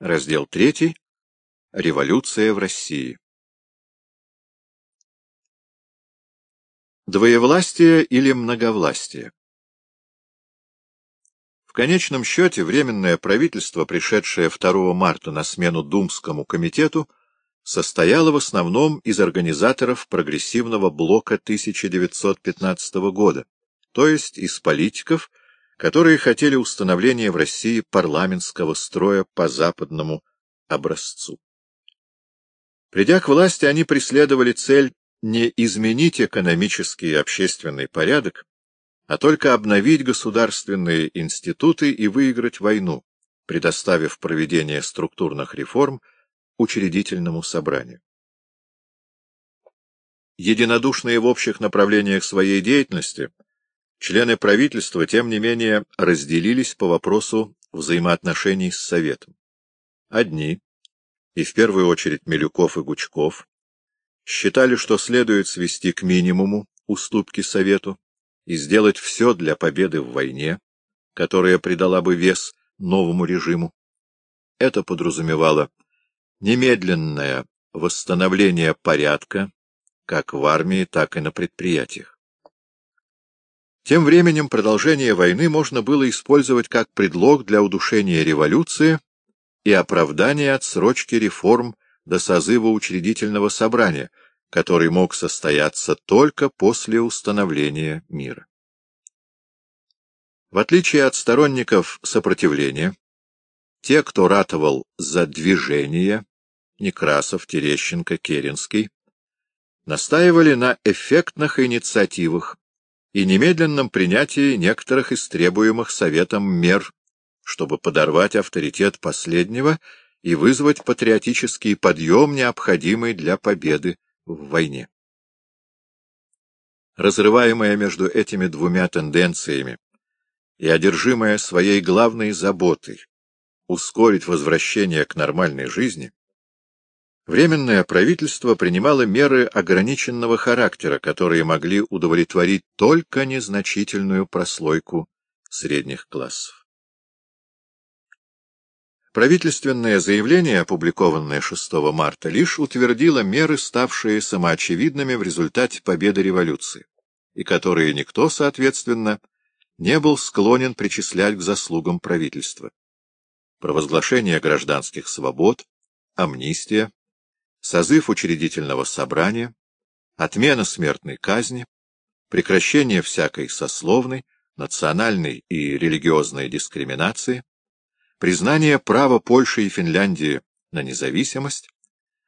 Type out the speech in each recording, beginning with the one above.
Раздел 3. Революция в России. Двоевластие или многовластие В конечном счете Временное правительство, пришедшее 2 марта на смену Думскому комитету, состояло в основном из организаторов прогрессивного блока 1915 года, то есть из политиков, которые хотели установления в России парламентского строя по западному образцу. Придя к власти, они преследовали цель не изменить экономический и общественный порядок, а только обновить государственные институты и выиграть войну, предоставив проведение структурных реформ учредительному собранию. Единодушные в общих направлениях своей деятельности, члены правительства, тем не менее, разделились по вопросу взаимоотношений с Советом. Одни, и в первую очередь Милюков и Гучков, считали, что следует свести к минимуму уступки Совету и сделать все для победы в войне, которая придала бы вес новому режиму. Это подразумевало немедленное восстановление порядка как в армии, так и на предприятиях. Тем временем продолжение войны можно было использовать как предлог для удушения революции и оправдания отсрочки реформ до созыва учредительного собрания, который мог состояться только после установления мира. В отличие от сторонников сопротивления, те, кто ратовал за движение, Некрасов, Терещенко, Керенский, настаивали на эффектных инициативах и немедленном принятии некоторых из требуемых Советом мер, чтобы подорвать авторитет последнего и вызвать патриотический подъем, необходимый для победы в войне. Разрываемая между этими двумя тенденциями и одержимая своей главной заботой ускорить возвращение к нормальной жизни, Временное правительство принимало меры ограниченного характера, которые могли удовлетворить только незначительную прослойку средних классов. Правительственное заявление, опубликованное 6 марта, лишь утвердило меры, ставшие самоочевидными в результате победы революции, и которые никто, соответственно, не был склонен причислять к заслугам правительства. Провозглашение гражданских свобод, амнистия, созыв учредительного собрания, отмена смертной казни, прекращение всякой сословной, национальной и религиозной дискриминации, признание права Польши и Финляндии на независимость,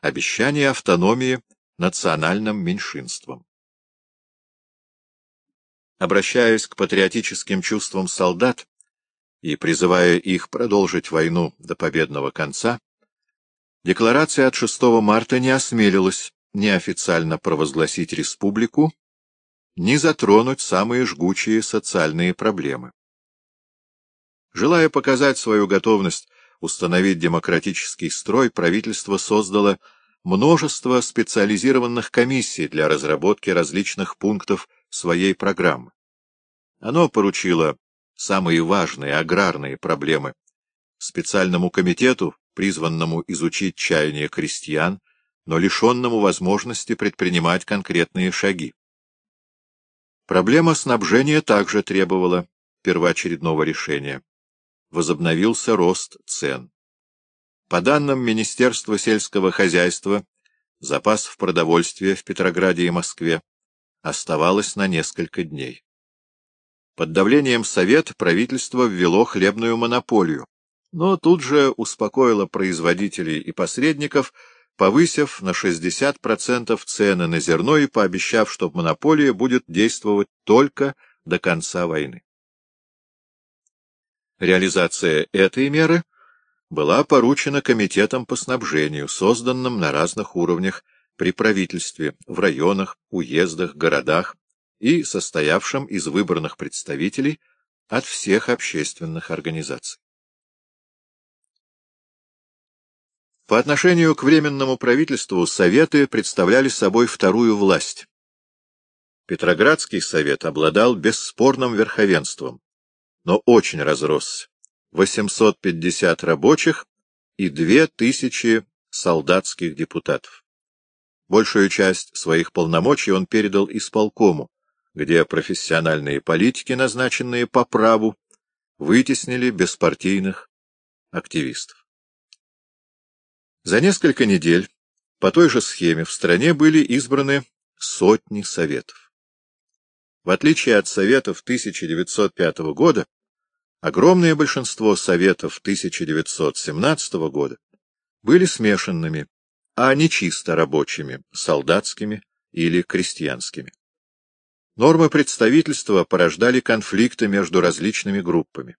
обещание автономии национальным меньшинствам. Обращаясь к патриотическим чувствам солдат и призывая их продолжить войну до победного конца, декларация от 6 марта не осмелилась ни официально провозгласить республику, ни затронуть самые жгучие социальные проблемы. Желая показать свою готовность установить демократический строй, правительство создало множество специализированных комиссий для разработки различных пунктов своей программы. Оно поручило самые важные аграрные проблемы специальному комитету, призванному изучить чаяния крестьян, но лишенному возможности предпринимать конкретные шаги. Проблема снабжения также требовала первоочередного решения возобновился рост цен. По данным Министерства сельского хозяйства, запасов продовольствия в Петрограде и Москве оставалось на несколько дней. Под давлением Совета правительство ввело хлебную монополию, но тут же успокоило производителей и посредников, повысив на 60% цены на зерно и пообещав, что монополия будет действовать только до конца войны. Реализация этой меры была поручена комитетам по снабжению, созданным на разных уровнях при правительстве, в районах, уездах, городах и состоявшим из выбранных представителей от всех общественных организаций. По отношению к Временному правительству Советы представляли собой вторую власть. Петроградский совет обладал бесспорным верховенством, но очень разросся. 850 рабочих и две тысячи солдатских депутатов. Большую часть своих полномочий он передал исполкому, где профессиональные политики, назначенные по праву, вытеснили беспартийных активистов. За несколько недель по той же схеме в стране были избраны сотни советов. В отличие от советов 1905 года, огромное большинство советов 1917 года были смешанными, а не чисто рабочими, солдатскими или крестьянскими. Нормы представительства порождали конфликты между различными группами.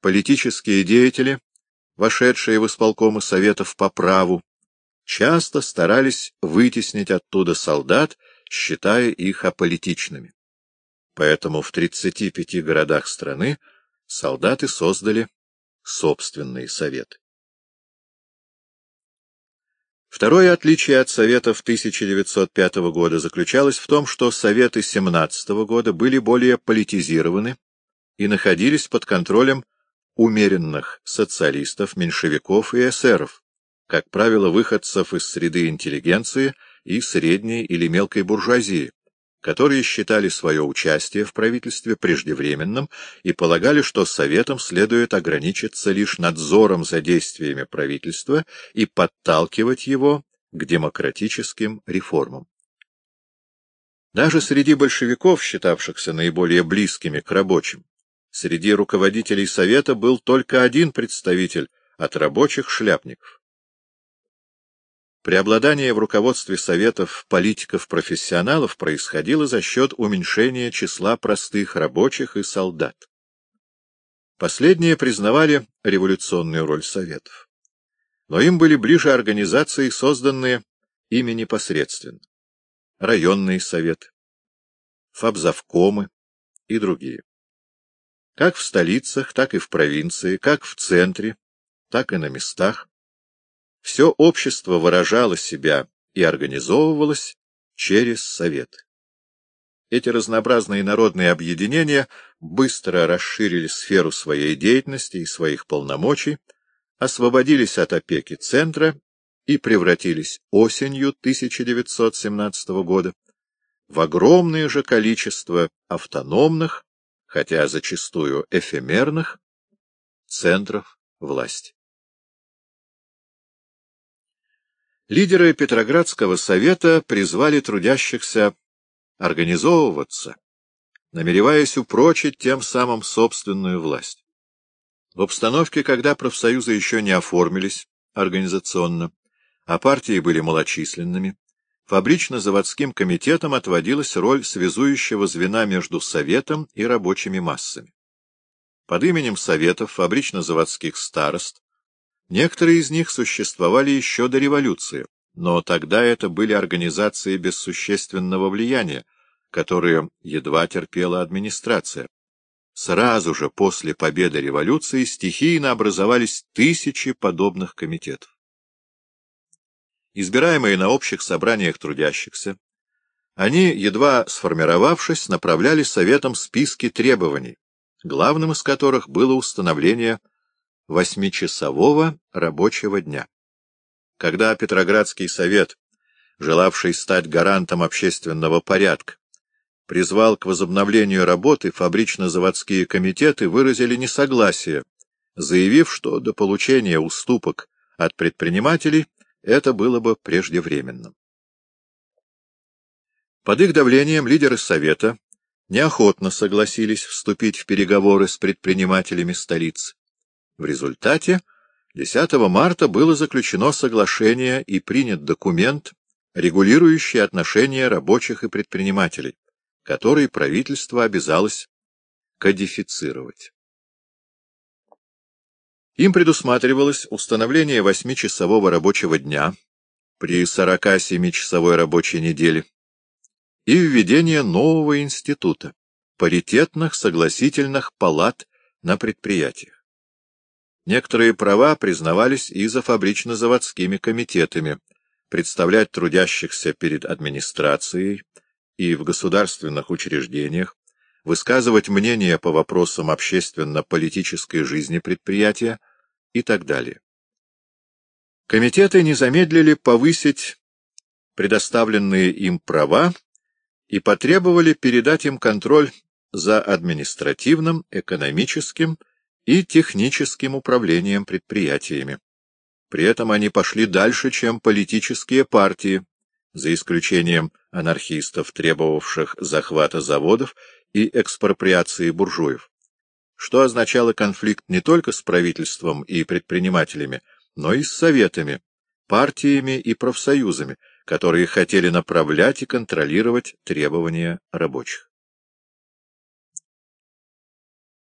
Политические деятели, вошедшие в исполкомы советов по праву, часто старались вытеснить оттуда солдат, считая их аполитичными. Поэтому в 35 городах страны солдаты создали собственные советы. Второе отличие от Советов 1905 года заключалось в том, что Советы 17 года были более политизированы и находились под контролем умеренных социалистов, меньшевиков и эсеров, как правило, выходцев из среды интеллигенции и средней или мелкой буржуазии, которые считали свое участие в правительстве преждевременным и полагали, что Советам следует ограничиться лишь надзором за действиями правительства и подталкивать его к демократическим реформам. Даже среди большевиков, считавшихся наиболее близкими к рабочим, среди руководителей Совета был только один представитель от рабочих шляпников. Преобладание в руководстве Советов политиков-профессионалов происходило за счет уменьшения числа простых рабочих и солдат. Последние признавали революционную роль Советов. Но им были ближе организации, созданные ими непосредственно. Районные советы, фабзавкомы и другие. Как в столицах, так и в провинции, как в центре, так и на местах все общество выражало себя и организовывалось через советы. Эти разнообразные народные объединения быстро расширили сферу своей деятельности и своих полномочий, освободились от опеки Центра и превратились осенью 1917 года в огромное же количество автономных, хотя зачастую эфемерных, центров власти. Лидеры Петроградского совета призвали трудящихся организовываться, намереваясь упрочить тем самым собственную власть. В обстановке, когда профсоюзы еще не оформились организационно, а партии были малочисленными, фабрично-заводским комитетам отводилась роль связующего звена между Советом и рабочими массами. Под именем Советов фабрично-заводских старост Некоторые из них существовали еще до революции, но тогда это были организации без существенного влияния, которые едва терпела администрация. Сразу же после победы революции стихийно образовались тысячи подобных комитетов. Избираемые на общих собраниях трудящихся, они, едва сформировавшись, направляли советам списки требований, главным из которых было установление восьмичасового рабочего дня. Когда Петроградский совет, желавший стать гарантом общественного порядка, призвал к возобновлению работы, фабрично-заводские комитеты выразили несогласие, заявив, что до получения уступок от предпринимателей это было бы преждевременным. Под их давлением лидеры Совета неохотно согласились вступить в переговоры с предпринимателями столицы. В результате 10 марта было заключено соглашение и принят документ, регулирующий отношения рабочих и предпринимателей, который правительство обязалось кодифицировать. Им предусматривалось установление восьмичасового рабочего дня при 47-часовой рабочей неделе и введение нового института — паритетных согласительных палат на предприятиях. Некоторые права признавались и за фабрично-заводскими комитетами, представлять трудящихся перед администрацией и в государственных учреждениях, высказывать мнение по вопросам общественно-политической жизни предприятия и так далее. Комитеты не замедлили повысить предоставленные им права и потребовали передать им контроль за административным, экономическим и техническим управлением предприятиями. При этом они пошли дальше, чем политические партии, за исключением анархистов, требовавших захвата заводов и экспроприации буржуев, что означало конфликт не только с правительством и предпринимателями, но и с советами, партиями и профсоюзами, которые хотели направлять и контролировать требования рабочих.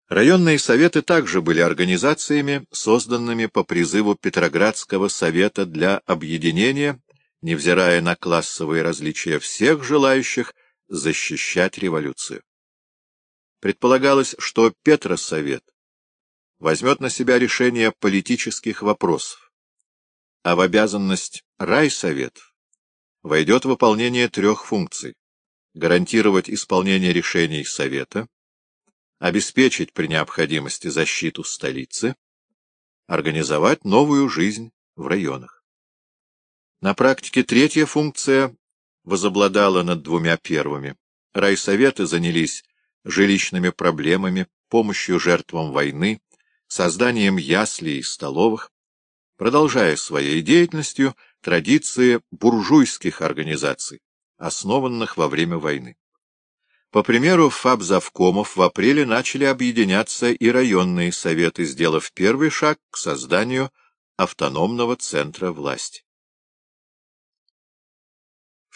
Районные советы также были организациями, созданными по призыву Петроградского совета для объединения, невзирая на классовые различия всех желающих защищать революцию. Предполагалось, что Петросовет возьмет на себя решение политических вопросов, а в обязанность райсоветов войдет выполнение трех функций — гарантировать исполнение решений Совета, обеспечить при необходимости защиту столицы, организовать новую жизнь в районах. На практике третья функция возобладала над двумя первыми. Райсоветы занялись жилищными проблемами, помощью жертвам войны, созданием яслей и столовых, продолжая своей деятельностью традиции буржуйских организаций, основанных во время войны. По примеру фабзавкомов в апреле начали объединяться и районные советы, сделав первый шаг к созданию автономного центра власти.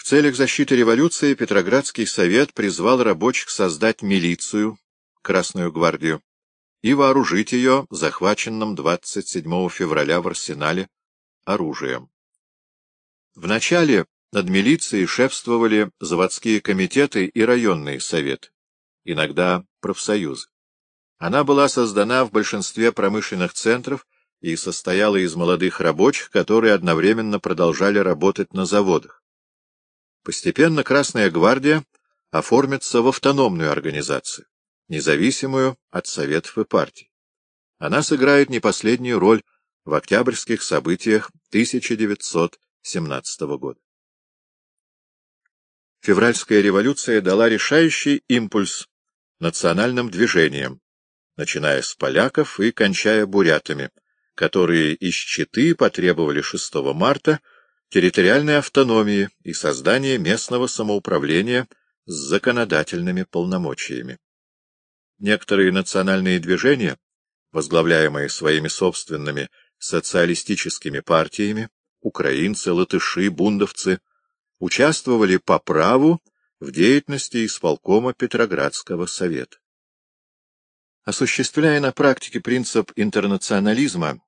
Целях защиты революции Петроградский совет призвал рабочих создать милицию, Красную гвардию, и вооружить ее захваченным 27 февраля в арсенале оружием. Вначале над милицией шефствовали заводские комитеты и районные советы, иногда профсоюзы. Она была создана в большинстве промышленных центров и состояла из молодых рабочих, которые одновременно продолжали работать на заводах. Постепенно Красная гвардия оформится в автономную организацию, независимую от советов и партий. Она сыграет не последнюю роль в октябрьских событиях 1917 года. Февральская революция дала решающий импульс национальным движениям, начиная с поляков и кончая бурятами, которые из Читы потребовали 6 марта территориальной автономии и создания местного самоуправления с законодательными полномочиями. Некоторые национальные движения, возглавляемые своими собственными социалистическими партиями, украинцы, латыши, бундовцы, участвовали по праву в деятельности исполкома Петроградского совета. Осуществляя на практике принцип интернационализма,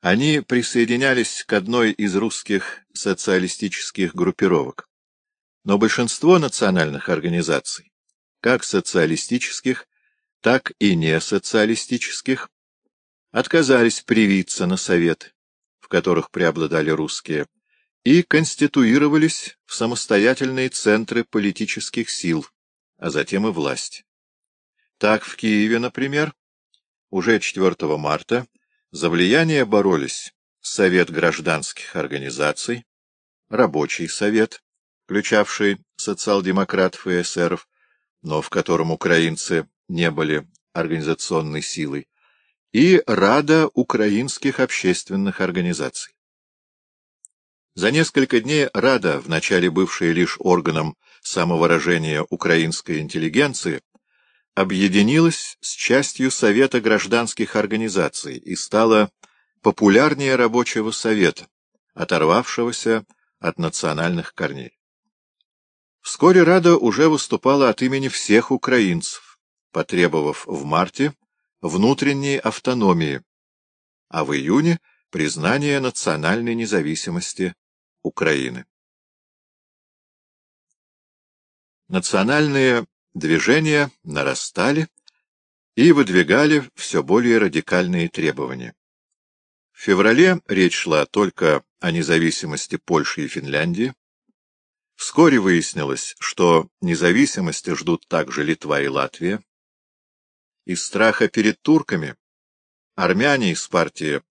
они присоединялись к одной из русских социалистических группировок. Но большинство национальных организаций, как социалистических, так и несоциалистических, отказались привиться на совет, в которых преобладали русские, и конституировались в самостоятельные центры политических сил, а затем и власти. Так в Киеве, например, уже 4 марта за влияние боролись Совет гражданских организаций, Рабочий совет, включавший социал-демократов и эсеров, но в котором украинцы не были организационной силой, и Рада украинских общественных организаций. За несколько дней Рада, вначале бывшая лишь органом самовыражения украинской интеллигенции, объединилась с частью Совета гражданских организаций и стала популярнее рабочего совета, оторвавшегося от национальных корней. Вскоре Рада уже выступала от имени всех украинцев, потребовав в марте внутренней автономии, а в июне — признания национальной независимости Украины. Национальные движения нарастали и выдвигали все более радикальные требования. В феврале речь шла только о независимости Польши и Финляндии. Вскоре выяснилось, что независимости ждут также Литва и Латвия. Из страха перед турками армяне из партии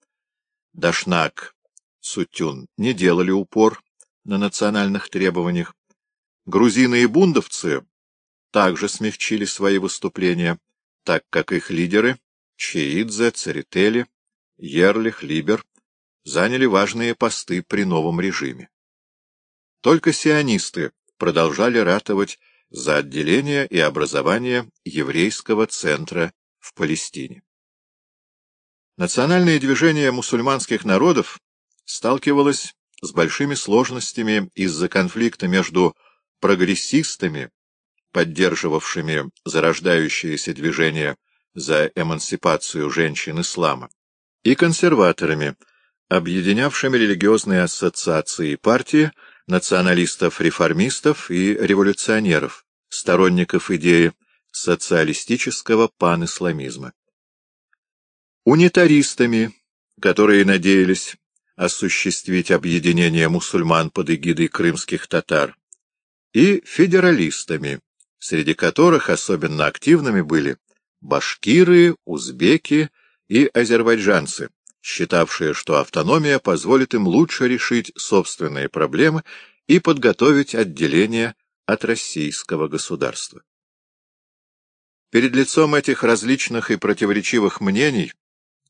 Дашнак, Сутюн не делали упор на национальных требованиях. Грузины и бундовцы также смягчили свои выступления, так как их лидеры Чеидзе, Церетели, Ерлих, Либер заняли важные посты при новом режиме. Только сионисты продолжали ратовать за отделение и образование еврейского центра в Палестине. Национальное движение мусульманских народов сталкивалось с большими сложностями из-за конфликта между прогрессистами, поддерживавшими зарождающееся движение за эмансипацию женщин ислама, и консерваторами, объединявшими религиозные ассоциации и партии, националистов-реформистов и революционеров, сторонников идеи социалистического панисламизма. Унитаристами, которые надеялись осуществить объединение мусульман под эгидой крымских татар, и федералистами, среди которых особенно активными были башкиры, узбеки и азербайджанцы, считавшие, что автономия позволит им лучше решить собственные проблемы и подготовить отделение от российского государства. Перед лицом этих различных и противоречивых мнений,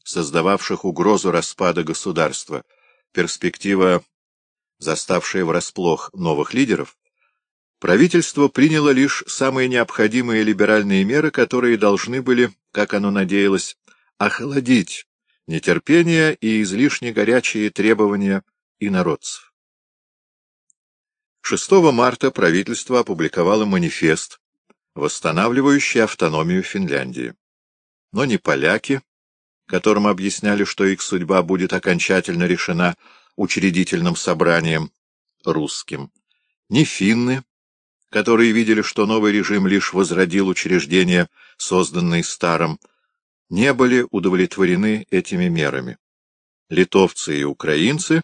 создававших угрозу распада государства, перспектива, заставшая врасплох новых лидеров, правительство приняло лишь самые необходимые либеральные меры, которые должны были, как оно надеялось, охладить нетерпение и излишне горячие требования инородцев. 6 марта правительство опубликовало манифест, восстанавливающий автономию Финляндии. Но не поляки, которым объясняли, что их судьба будет окончательно решена учредительным собранием русским, ни финны, которые видели, что новый режим лишь возродил учреждения, созданные старым, не были удовлетворены этими мерами. Литовцы и украинцы,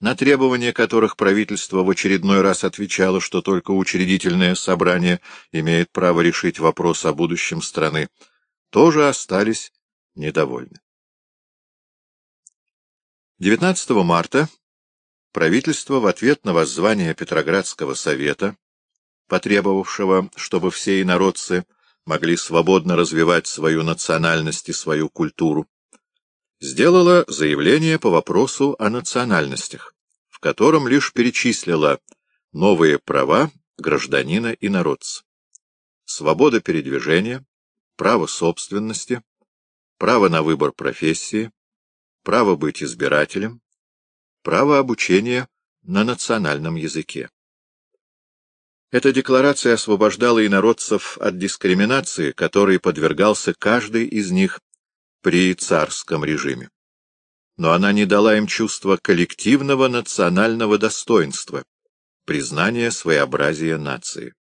на требования которых правительство в очередной раз отвечало, что только учредительное собрание имеет право решить вопрос о будущем страны, тоже остались недовольны. 19 марта правительство в ответ на воззвание Петроградского совета, потребовавшего, чтобы все инородцы могли свободно развивать свою национальность и свою культуру, сделало заявление по вопросу о национальностях, в котором лишь перечислила новые права гражданина и народца. Свобода передвижения, право собственности, право на выбор профессии, право быть избирателем, право обучения на национальном языке. Эта декларация освобождала инородцев от дискриминации, которой подвергался каждый из них при царском режиме. Но она не дала им чувства коллективного национального достоинства, признания своеобразия нации.